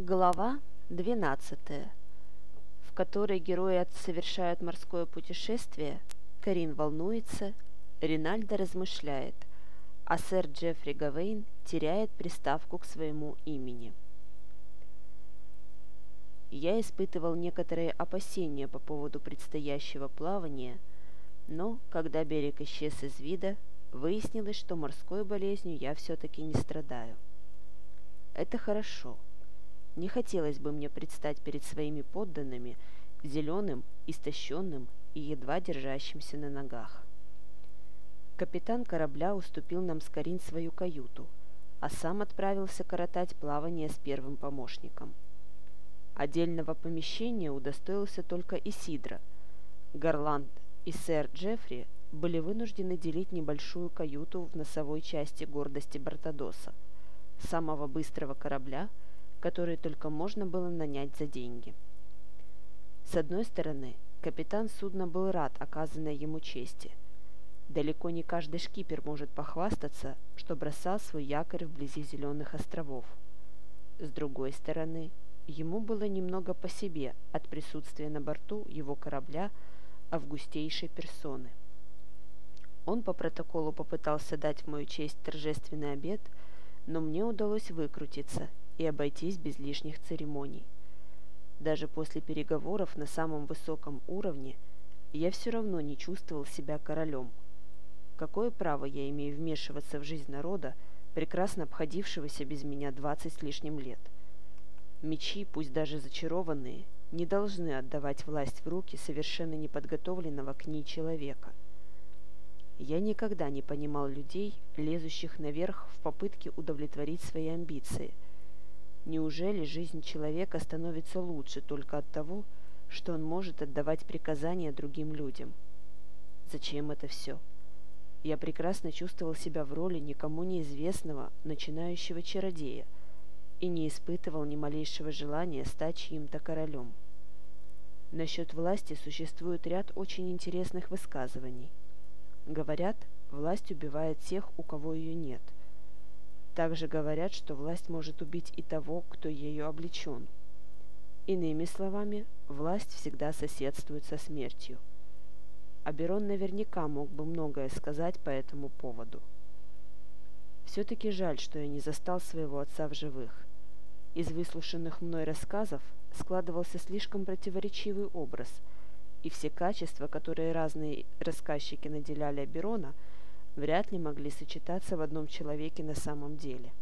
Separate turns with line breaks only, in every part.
Глава 12, в которой герои совершают морское путешествие, Карин волнуется, Ринальдо размышляет, а сэр Джеффри Гавейн теряет приставку к своему имени. Я испытывал некоторые опасения по поводу предстоящего плавания, но, когда берег исчез из вида, выяснилось, что морской болезнью я все-таки не страдаю. Это хорошо – не хотелось бы мне предстать перед своими подданными зеленым, истощенным и едва держащимся на ногах. Капитан корабля уступил нам с Карин свою каюту, а сам отправился коротать плавание с первым помощником. Отдельного помещения удостоился только Исидра. Гарланд и сэр Джеффри были вынуждены делить небольшую каюту в носовой части гордости Бартадоса, самого быстрого корабля – которые только можно было нанять за деньги. С одной стороны, капитан судна был рад оказанной ему чести. Далеко не каждый шкипер может похвастаться, что бросал свой якорь вблизи Зеленых островов. С другой стороны, ему было немного по себе от присутствия на борту его корабля августейшей персоны. Он по протоколу попытался дать в мою честь торжественный обед, но мне удалось выкрутиться и обойтись без лишних церемоний. Даже после переговоров на самом высоком уровне я все равно не чувствовал себя королем. Какое право я имею вмешиваться в жизнь народа, прекрасно обходившегося без меня двадцать с лишним лет? Мечи, пусть даже зачарованные, не должны отдавать власть в руки совершенно неподготовленного к ней человека. Я никогда не понимал людей, лезущих наверх в попытке удовлетворить свои амбиции – Неужели жизнь человека становится лучше только от того, что он может отдавать приказания другим людям? Зачем это все? Я прекрасно чувствовал себя в роли никому неизвестного начинающего чародея и не испытывал ни малейшего желания стать чьим-то королем. Насчет власти существует ряд очень интересных высказываний. Говорят, власть убивает тех, у кого ее нет – также говорят, что власть может убить и того, кто ею облечен. Иными словами, власть всегда соседствует со смертью. Аберон наверняка мог бы многое сказать по этому поводу. Все-таки жаль, что я не застал своего отца в живых. Из выслушанных мной рассказов складывался слишком противоречивый образ, и все качества, которые разные рассказчики наделяли Аберона – вряд ли могли сочетаться в одном человеке на самом деле.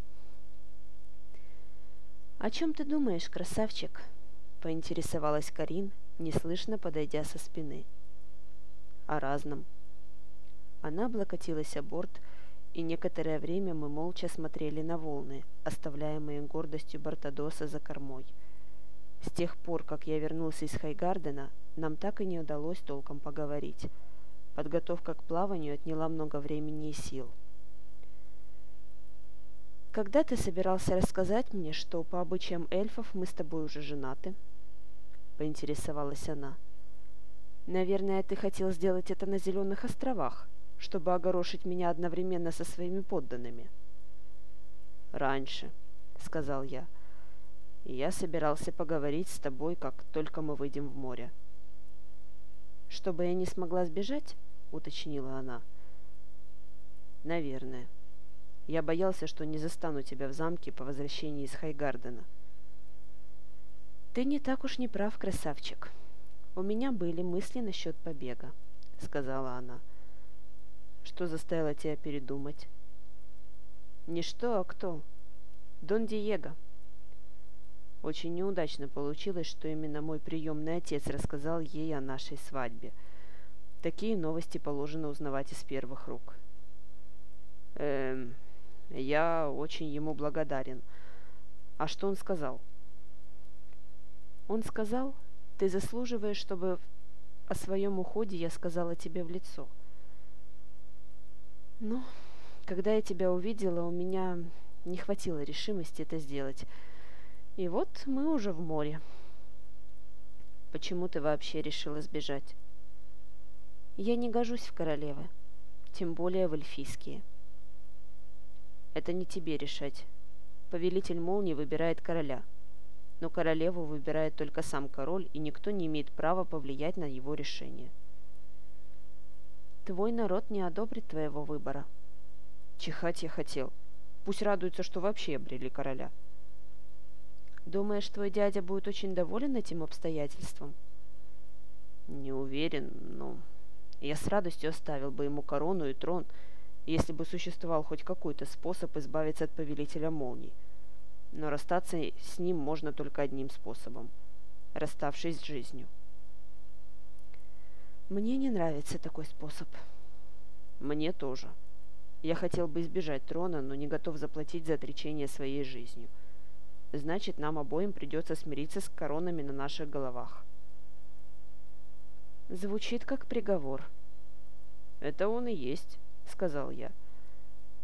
«О чем ты думаешь, красавчик?» – поинтересовалась Карин, неслышно подойдя со спины. «О разном». Она облокотилась о борт, и некоторое время мы молча смотрели на волны, оставляемые гордостью Бартадоса за кормой. С тех пор, как я вернулся из Хайгардена, нам так и не удалось толком поговорить – Подготовка к плаванию отняла много времени и сил. «Когда ты собирался рассказать мне, что по обычаям эльфов мы с тобой уже женаты?» — поинтересовалась она. «Наверное, ты хотел сделать это на Зеленых островах, чтобы огорошить меня одновременно со своими подданными». «Раньше», — сказал я. «Я собирался поговорить с тобой, как только мы выйдем в море». «Чтобы я не смогла сбежать?» — уточнила она. «Наверное. Я боялся, что не застану тебя в замке по возвращении из Хайгардена». «Ты не так уж не прав, красавчик. У меня были мысли насчет побега», — сказала она. «Что заставило тебя передумать?» «Не что, а кто. Дон Диего». Очень неудачно получилось, что именно мой приемный отец рассказал ей о нашей свадьбе — Такие новости положено узнавать из первых рук. Эм, я очень ему благодарен. А что он сказал? Он сказал, ты заслуживаешь, чтобы о своем уходе я сказала тебе в лицо. Ну, когда я тебя увидела, у меня не хватило решимости это сделать. И вот мы уже в море. Почему ты вообще решила сбежать? Я не гожусь в королевы, тем более в эльфийские. Это не тебе решать. Повелитель молнии выбирает короля. но королеву выбирает только сам король, и никто не имеет права повлиять на его решение. Твой народ не одобрит твоего выбора. Чихать я хотел. Пусть радуется, что вообще обрели короля. Думаешь, твой дядя будет очень доволен этим обстоятельством? Не уверен, но я с радостью оставил бы ему корону и трон, если бы существовал хоть какой-то способ избавиться от повелителя молний – но расстаться с ним можно только одним способом – расставшись с жизнью. Мне не нравится такой способ. Мне тоже. Я хотел бы избежать трона, но не готов заплатить за отречение своей жизнью. Значит, нам обоим придется смириться с коронами на наших головах. Звучит как приговор. Это он и есть, сказал я.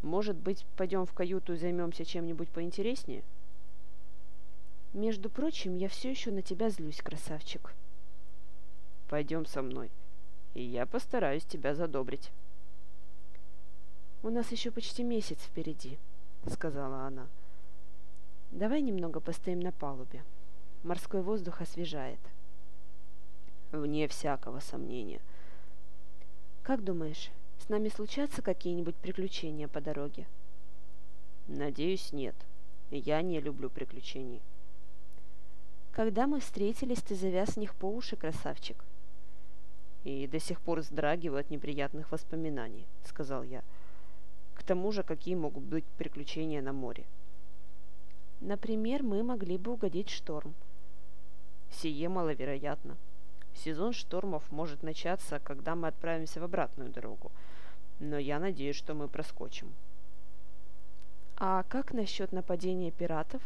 Может быть, пойдем в каюту и займемся чем-нибудь поинтереснее? — между прочим, я все еще на тебя злюсь, красавчик. Пойдем со мной, и я постараюсь тебя задобрить. У нас еще почти месяц впереди, сказала она. Давай немного постоим на палубе. Морской воздух освежает. Вне всякого сомнения. Как думаешь, с нами случатся какие-нибудь приключения по дороге? Надеюсь, нет. Я не люблю приключений. Когда мы встретились, ты завяз в них по уши, красавчик. И до сих пор вздрагиваю от неприятных воспоминаний, сказал я. К тому же, какие могут быть приключения на море? Например, мы могли бы угодить шторм. Сие маловероятно. Сезон штормов может начаться, когда мы отправимся в обратную дорогу, но я надеюсь, что мы проскочим. А как насчет нападения пиратов?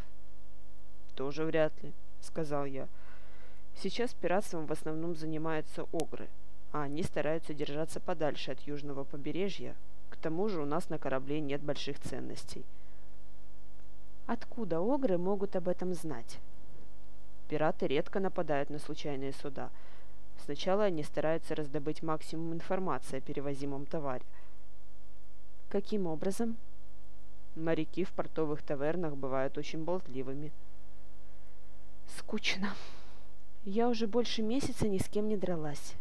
Тоже вряд ли. — сказал я. «Сейчас пиратством в основном занимаются огры, а они стараются держаться подальше от южного побережья. К тому же у нас на корабле нет больших ценностей». «Откуда огры могут об этом знать?» Пираты редко нападают на случайные суда. Сначала они стараются раздобыть максимум информации о перевозимом товаре. Каким образом? Моряки в портовых тавернах бывают очень болтливыми – Скучно. Я уже больше месяца ни с кем не дралась.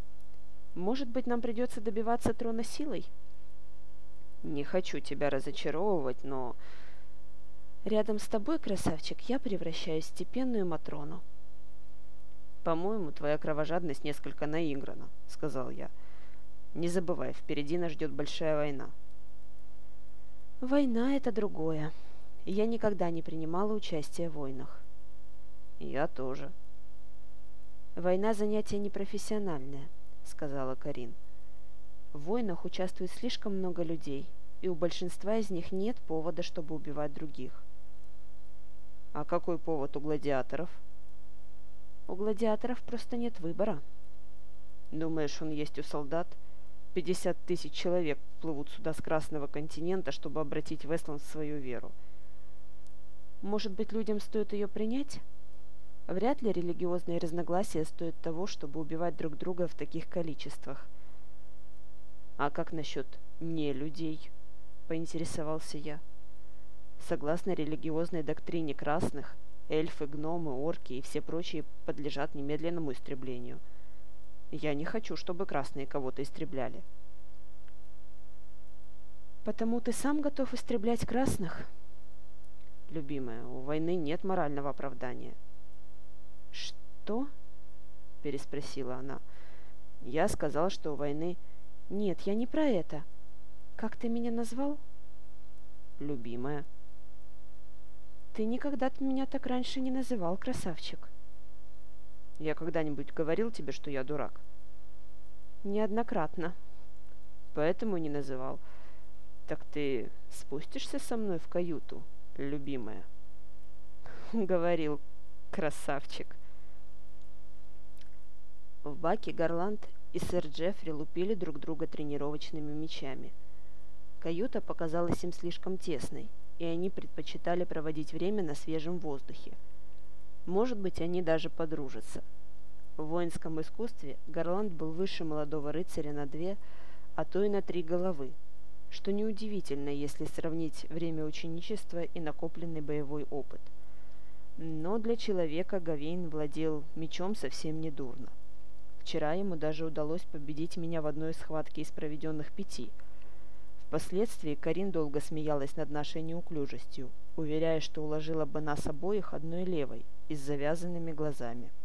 Может быть, нам придется добиваться трона силой? Не хочу тебя разочаровывать, но... Рядом с тобой, красавчик, я превращаюсь в степенную Матрону. «По-моему, твоя кровожадность несколько наиграна», — сказал я. «Не забывай, впереди нас ждет большая война». «Война — это другое. Я никогда не принимала участия в войнах. «Я тоже». «Война – занятие непрофессиональное», – сказала Карин. «В войнах участвует слишком много людей, и у большинства из них нет повода, чтобы убивать других». «А какой повод у гладиаторов?» «У гладиаторов просто нет выбора». «Думаешь, он есть у солдат?» Пятьдесят тысяч человек плывут сюда с Красного континента, чтобы обратить Вестланд в свою веру. Может быть, людям стоит ее принять? Вряд ли религиозные разногласия стоят того, чтобы убивать друг друга в таких количествах. «А как насчет не людей?» – поинтересовался я. Согласно религиозной доктрине красных, эльфы, гномы, орки и все прочие подлежат немедленному истреблению. Я не хочу, чтобы красные кого-то истребляли. «Потому ты сам готов истреблять красных?» «Любимая, у войны нет морального оправдания».
«Что?» – переспросила она. «Я сказал, что у войны...» «Нет, я не про это. Как ты меня назвал?»
«Любимая».
«Ты никогда меня так раньше не называл, красавчик».
«Я когда-нибудь говорил тебе, что я дурак?»
«Неоднократно».
«Поэтому не называл». «Так ты спустишься со мной в каюту, любимая?»
«Говорил, красавчик».
В баке Гарланд и сэр Джеффри лупили друг друга тренировочными мечами. Каюта показалась им слишком тесной, и они предпочитали проводить время на свежем воздухе. Может быть, они даже подружатся. В воинском искусстве Гарланд был выше молодого рыцаря на две, а то и на три головы, что неудивительно, если сравнить время ученичества и накопленный боевой опыт.
Но для человека Гавейн владел мечом совсем недурно. Вчера ему даже удалось победить меня в одной схватке из проведенных пяти. Впоследствии Карин долго смеялась над нашей неуклюжестью, уверяя, что уложила бы нас обоих одной левой и с завязанными глазами. —